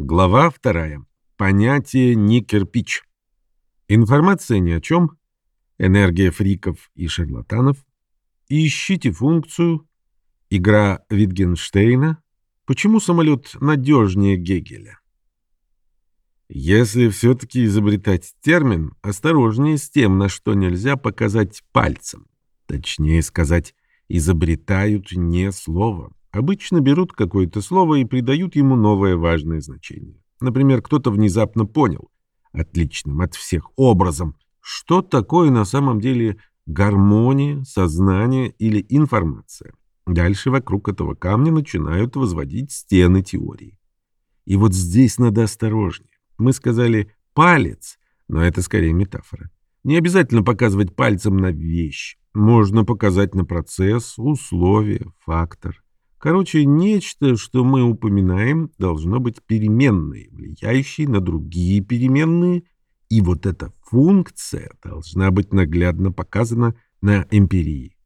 Глава вторая. Понятие «не кирпич». Информация ни о чем. Энергия фриков и шарлатанов. Ищите функцию. Игра Витгенштейна. Почему самолет надежнее Гегеля? Если все-таки изобретать термин, осторожнее с тем, на что нельзя показать пальцем. Точнее сказать, изобретают не слово. Обычно берут какое-то слово и придают ему новое важное значение. Например, кто-то внезапно понял, отличным от всех образом, что такое на самом деле гармония, сознание или информация. Дальше вокруг этого камня начинают возводить стены теории. И вот здесь надо осторожнее. Мы сказали «палец», но это скорее метафора. Не обязательно показывать пальцем на вещь. Можно показать на процесс, условие, фактор. Короче, нечто, что мы упоминаем, должно быть переменной, влияющей на другие переменные, и вот эта функция должна быть наглядно показана на эмпирии.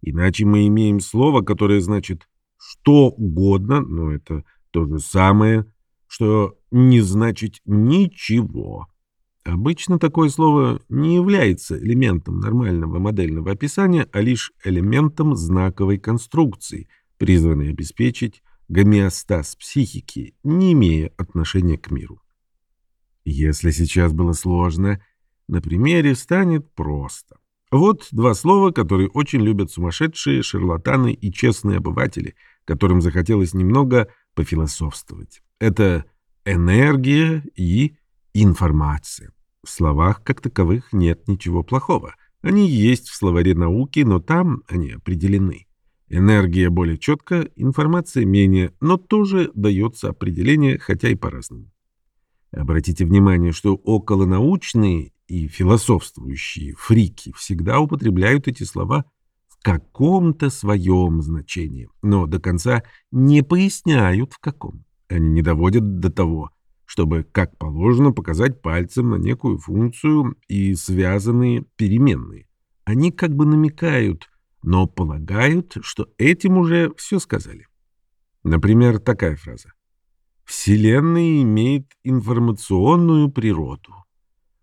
Иначе мы имеем слово, которое значит что угодно, но это то же самое, что не значит ничего. Обычно такое слово не является элементом нормального модельного описания, а лишь элементом знаковой конструкции – призванный обеспечить гомеостаз психики, не имея отношения к миру. Если сейчас было сложно, на примере станет просто. Вот два слова, которые очень любят сумасшедшие, шарлатаны и честные обыватели, которым захотелось немного пофилософствовать. Это энергия и информация. В словах как таковых нет ничего плохого. Они есть в словаре науки, но там они определены. Энергия более четко, информация менее, но тоже дается определение, хотя и по-разному. Обратите внимание, что околонаучные и философствующие фрики всегда употребляют эти слова в каком-то своем значении, но до конца не поясняют в каком. Они не доводят до того, чтобы, как положено, показать пальцем на некую функцию и связанные переменные. Они как бы намекают – но полагают, что этим уже все сказали. Например, такая фраза. Вселенная имеет информационную природу.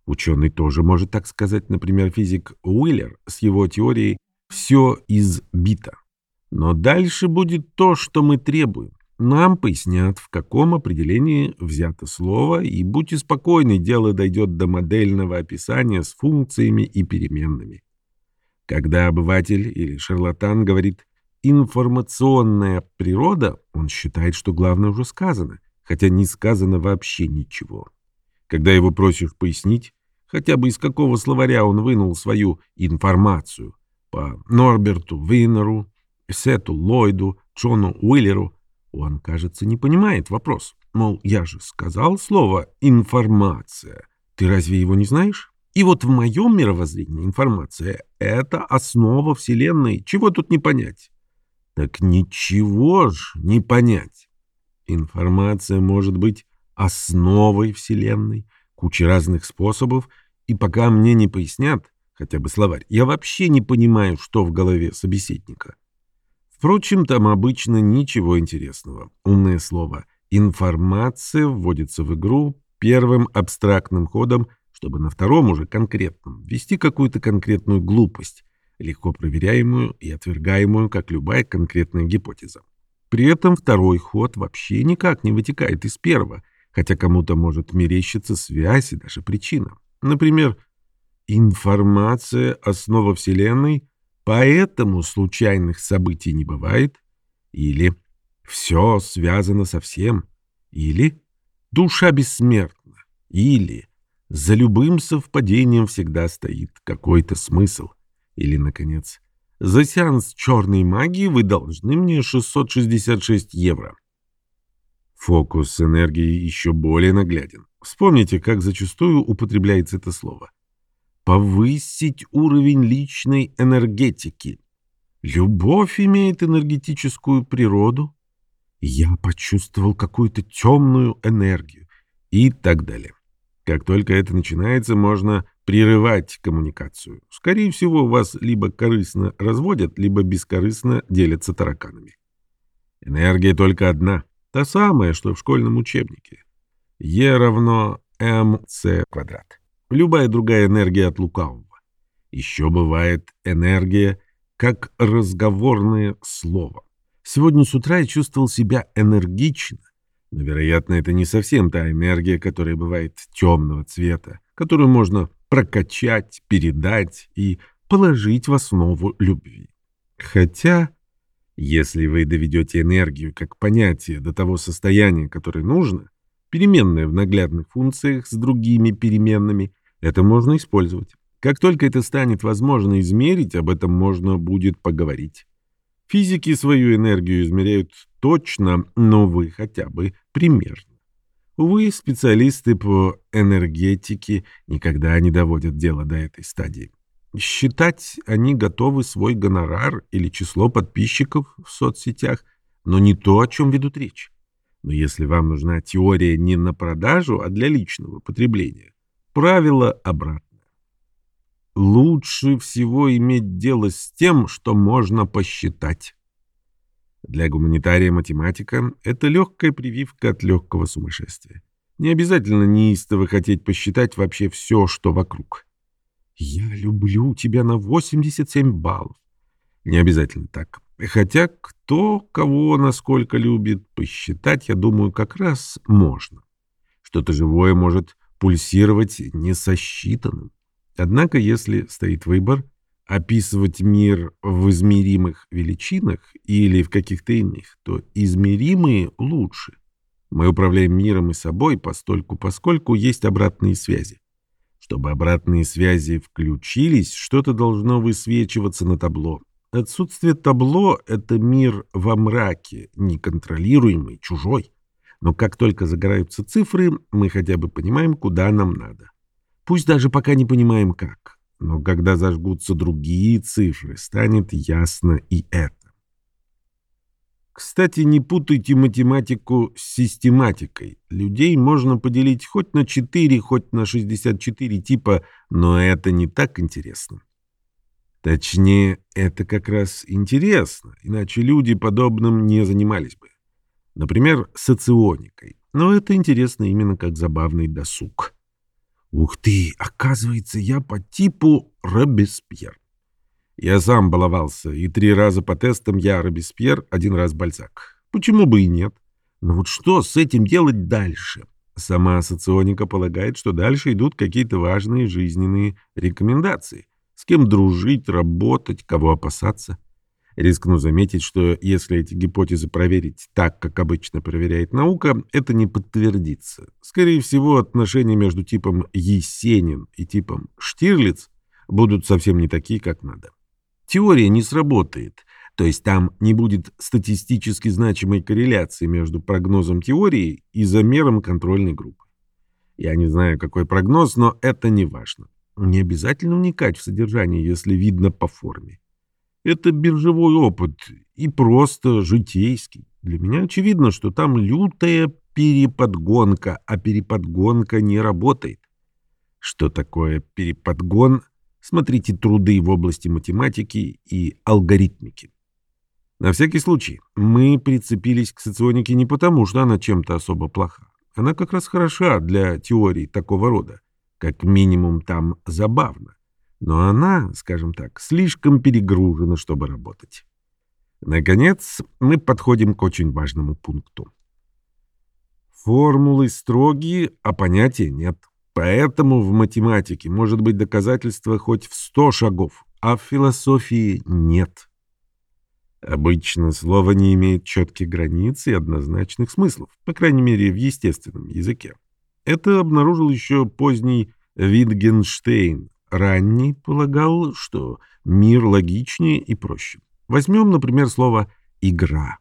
Ученый тоже может так сказать, например, физик Уиллер с его теорией «все из бита». Но дальше будет то, что мы требуем. Нам пояснят, в каком определении взято слово, и будьте спокойны, дело дойдет до модельного описания с функциями и переменными. Когда обыватель или шарлатан говорит «информационная природа», он считает, что главное уже сказано, хотя не сказано вообще ничего. Когда его просишь пояснить, хотя бы из какого словаря он вынул свою информацию, по Норберту Винеру, Сету Ллойду, Джону Уиллеру, он, кажется, не понимает вопрос. Мол, я же сказал слово «информация». Ты разве его не знаешь? И вот в моем мировоззрении информация — это основа Вселенной. Чего тут не понять? Так ничего ж не понять. Информация может быть основой Вселенной, куча разных способов, и пока мне не пояснят, хотя бы словарь, я вообще не понимаю, что в голове собеседника. Впрочем, там обычно ничего интересного. Умное слово «информация» вводится в игру первым абстрактным ходом — чтобы на втором уже конкретном ввести какую-то конкретную глупость, легко проверяемую и отвергаемую, как любая конкретная гипотеза. При этом второй ход вообще никак не вытекает из первого, хотя кому-то может мерещиться связь и даже причина. Например, информация — основа Вселенной, поэтому случайных событий не бывает, или все связано со всем, или душа бессмертна, или за любым совпадением всегда стоит какой-то смысл. Или, наконец, за сеанс черной магии вы должны мне 666 евро. Фокус с энергией еще более нагляден. Вспомните, как зачастую употребляется это слово. Повысить уровень личной энергетики. Любовь имеет энергетическую природу. Я почувствовал какую-то темную энергию и так далее. Как только это начинается, можно прерывать коммуникацию. Скорее всего, вас либо корыстно разводят, либо бескорыстно делятся тараканами. Энергия только одна, та самая, что в школьном учебнике. Е равно МС квадрат. Любая другая энергия от лукавого. Еще бывает энергия как разговорное слово. Сегодня с утра я чувствовал себя энергично, но, вероятно, это не совсем та энергия, которая бывает темного цвета, которую можно прокачать, передать и положить в основу любви. Хотя, если вы доведете энергию как понятие до того состояния, которое нужно, переменное в наглядных функциях с другими переменными, это можно использовать. Как только это станет возможно измерить, об этом можно будет поговорить. Физики свою энергию измеряют точно, но вы хотя бы примерно. Увы, специалисты по энергетике никогда не доводят дело до этой стадии. Считать они готовы свой гонорар или число подписчиков в соцсетях, но не то, о чем ведут речь. Но если вам нужна теория не на продажу, а для личного потребления, правило обратное. Лучше всего иметь дело с тем, что можно посчитать. Для гуманитария математика — это легкая прививка от легкого сумасшествия. Не обязательно неистово хотеть посчитать вообще все, что вокруг. «Я люблю тебя на 87 баллов». Не обязательно так. Хотя кто кого насколько любит, посчитать, я думаю, как раз можно. Что-то живое может пульсировать несосчитанным. Однако, если стоит выбор описывать мир в измеримых величинах или в каких-то иных, то измеримые лучше. Мы управляем миром и собой постольку, поскольку есть обратные связи. Чтобы обратные связи включились, что-то должно высвечиваться на табло. Отсутствие табло — это мир во мраке, неконтролируемый, чужой. Но как только загораются цифры, мы хотя бы понимаем, куда нам надо. Пусть даже пока не понимаем как. Но когда зажгутся другие цифры, станет ясно и это. Кстати, не путайте математику с систематикой. Людей можно поделить хоть на 4, хоть на 64 типа, но это не так интересно. Точнее, это как раз интересно, иначе люди подобным не занимались бы. Например, соционикой. Но это интересно именно как забавный досуг. Ух ты, оказывается, я по типу Робеспьер. Я сам баловался, и три раза по тестам я Робеспьер, один раз Бальзак. Почему бы и нет? Но вот что с этим делать дальше? Сама соционика полагает, что дальше идут какие-то важные жизненные рекомендации. С кем дружить, работать, кого опасаться. Рискну заметить, что если эти гипотезы проверить так, как обычно проверяет наука, это не подтвердится. Скорее всего, отношения между типом Есенин и типом Штирлиц будут совсем не такие, как надо. Теория не сработает, то есть там не будет статистически значимой корреляции между прогнозом теории и замером контрольной группы. Я не знаю, какой прогноз, но это не важно. Не обязательно вникать в содержание, если видно по форме. Это биржевой опыт и просто житейский. Для меня очевидно, что там лютая переподгонка, а переподгонка не работает. Что такое переподгон? Смотрите труды в области математики и алгоритмики. На всякий случай, мы прицепились к соционике не потому, что она чем-то особо плоха. Она как раз хороша для теорий такого рода. Как минимум там забавно но она, скажем так, слишком перегружена, чтобы работать. Наконец, мы подходим к очень важному пункту. Формулы строгие, а понятия нет. Поэтому в математике может быть доказательство хоть в сто шагов, а в философии нет. Обычно слово не имеет четких границ и однозначных смыслов, по крайней мере, в естественном языке. Это обнаружил еще поздний Витгенштейн, Ранний полагал, что мир логичнее и проще. Возьмем, например, слово «игра».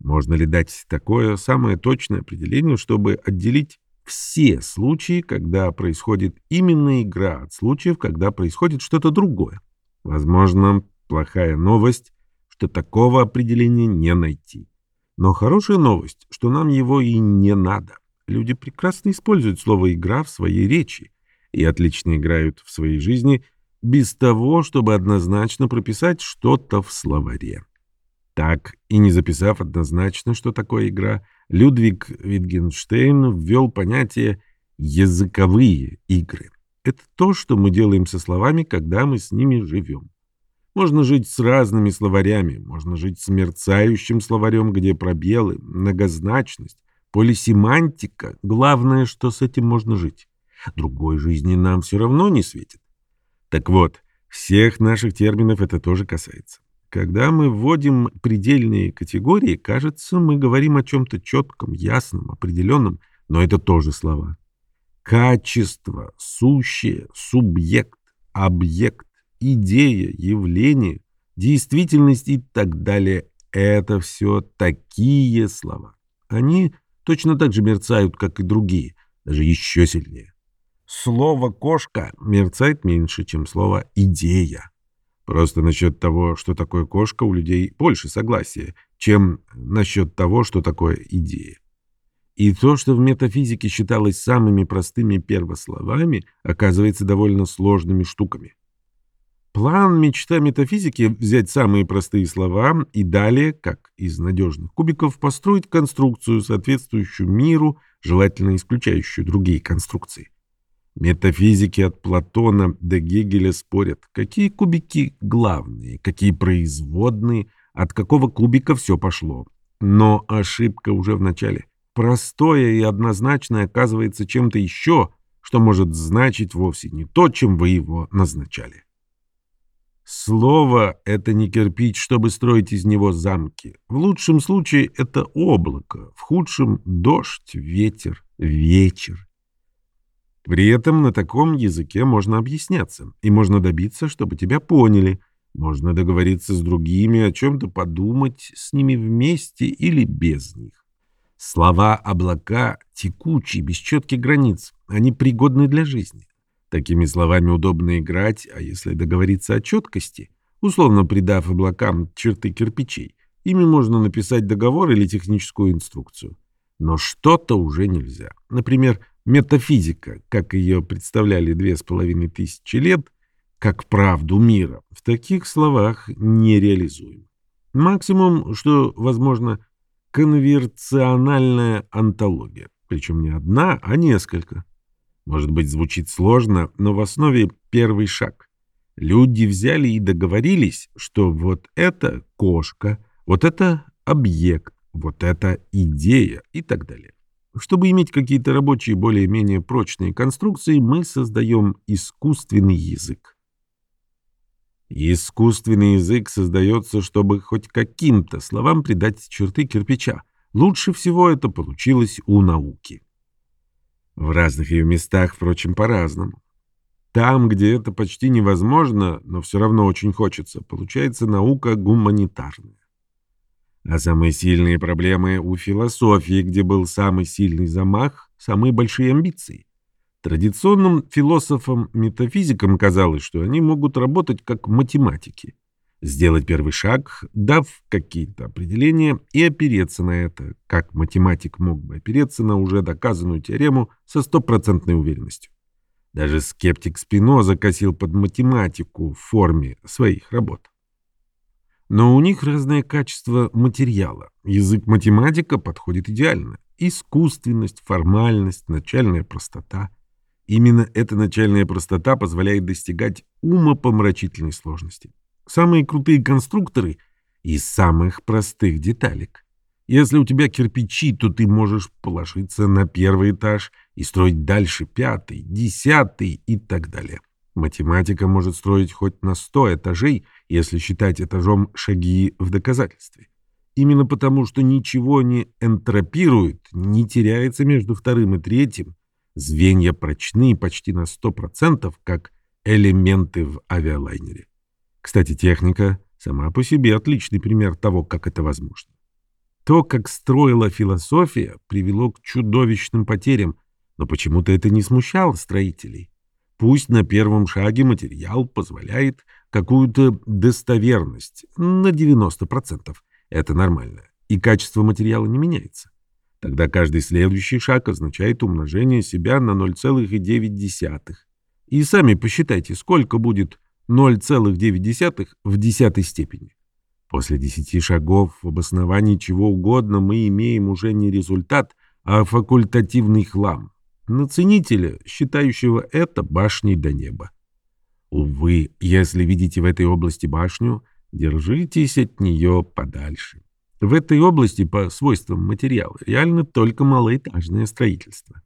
Можно ли дать такое самое точное определение, чтобы отделить все случаи, когда происходит именно игра, от случаев, когда происходит что-то другое? Возможно, плохая новость, что такого определения не найти. Но хорошая новость, что нам его и не надо. Люди прекрасно используют слово «игра» в своей речи, и отлично играют в своей жизни без того, чтобы однозначно прописать что-то в словаре. Так и не записав однозначно, что такое игра, Людвиг Витгенштейн ввел понятие «языковые игры». Это то, что мы делаем со словами, когда мы с ними живем. Можно жить с разными словарями, можно жить с мерцающим словарем, где пробелы, многозначность, полисемантика. Главное, что с этим можно жить. Другой жизни нам все равно не светит. Так вот, всех наших терминов это тоже касается. Когда мы вводим предельные категории, кажется, мы говорим о чем-то четком, ясном, определенном, но это тоже слова. Качество, сущее, субъект, объект, идея, явление, действительность и так далее – это все такие слова. Они точно так же мерцают, как и другие, даже еще сильнее. Слово «кошка» мерцает меньше, чем слово «идея». Просто насчет того, что такое кошка, у людей больше согласия, чем насчет того, что такое идея. И то, что в метафизике считалось самыми простыми первословами, оказывается довольно сложными штуками. План мечта метафизики — взять самые простые слова и далее, как из надежных кубиков, построить конструкцию, соответствующую миру, желательно исключающую другие конструкции. Метафизики от Платона до Гегеля спорят, какие кубики главные, какие производные, от какого кубика все пошло. Но ошибка уже в начале. Простое и однозначное оказывается чем-то еще, что может значить вовсе не то, чем вы его назначали. Слово — это не кирпич, чтобы строить из него замки. В лучшем случае это облако, в худшем — дождь, ветер, вечер. При этом на таком языке можно объясняться, и можно добиться, чтобы тебя поняли. Можно договориться с другими, о чем-то подумать с ними вместе или без них. Слова «облака» текучие, без четких границ. Они пригодны для жизни. Такими словами удобно играть, а если договориться о четкости, условно придав облакам черты кирпичей, ими можно написать договор или техническую инструкцию. Но что-то уже нельзя. Например, Метафизика, как ее представляли две с половиной тысячи лет, как правду мира, в таких словах не реализуем. Максимум, что возможно, конверциональная антология, причем не одна, а несколько. Может быть, звучит сложно, но в основе первый шаг. Люди взяли и договорились, что вот это кошка, вот это объект, вот это идея и так далее. Чтобы иметь какие-то рабочие более-менее прочные конструкции, мы создаем искусственный язык. Искусственный язык создается, чтобы хоть каким-то словам придать черты кирпича. Лучше всего это получилось у науки. В разных ее местах, впрочем, по-разному. Там, где это почти невозможно, но все равно очень хочется, получается наука гуманитарная. А самые сильные проблемы у философии, где был самый сильный замах, самые большие амбиции. Традиционным философам-метафизикам казалось, что они могут работать как математики. Сделать первый шаг, дав какие-то определения, и опереться на это, как математик мог бы опереться на уже доказанную теорему со стопроцентной уверенностью. Даже скептик Спиноза косил под математику в форме своих работ. Но у них разное качество материала. Язык математика подходит идеально. Искусственность, формальность, начальная простота. Именно эта начальная простота позволяет достигать умопомрачительной сложности. Самые крутые конструкторы из самых простых деталек. Если у тебя кирпичи, то ты можешь положиться на первый этаж и строить дальше пятый, десятый и так далее. Математика может строить хоть на сто этажей, если считать этажом шаги в доказательстве. Именно потому, что ничего не энтропирует, не теряется между вторым и третьим, звенья прочны почти на 100%, как элементы в авиалайнере. Кстати, техника сама по себе отличный пример того, как это возможно. То, как строила философия, привело к чудовищным потерям, но почему-то это не смущало строителей. Пусть на первом шаге материал позволяет какую-то достоверность на 90%. Это нормально. И качество материала не меняется. Тогда каждый следующий шаг означает умножение себя на 0,9. И сами посчитайте, сколько будет 0,9 в десятой степени. После десяти шагов в обосновании чего угодно мы имеем уже не результат, а факультативный хлам. На ценителя, считающего это башней до неба. Увы, если видите в этой области башню, держитесь от нее подальше. В этой области по свойствам материала реально только малоэтажное строительство.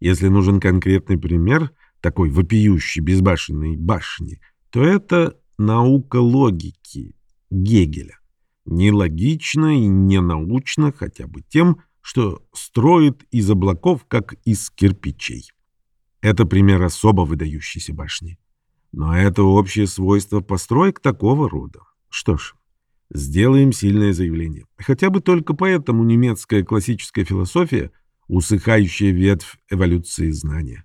Если нужен конкретный пример такой вопиющей безбашенной башни, то это наука логики Гегеля. Нелогично и ненаучно хотя бы тем, что строит из облаков, как из кирпичей. Это пример особо выдающейся башни. Но это общее свойство построек такого рода. Что ж, сделаем сильное заявление. Хотя бы только поэтому немецкая классическая философия – усыхающая ветвь эволюции знания.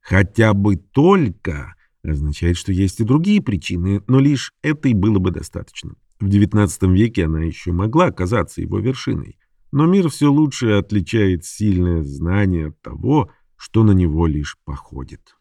Хотя бы только означает, что есть и другие причины, но лишь этой было бы достаточно. В XIX веке она еще могла оказаться его вершиной. Но мир все лучше отличает сильное знание от того, что на него лишь походит.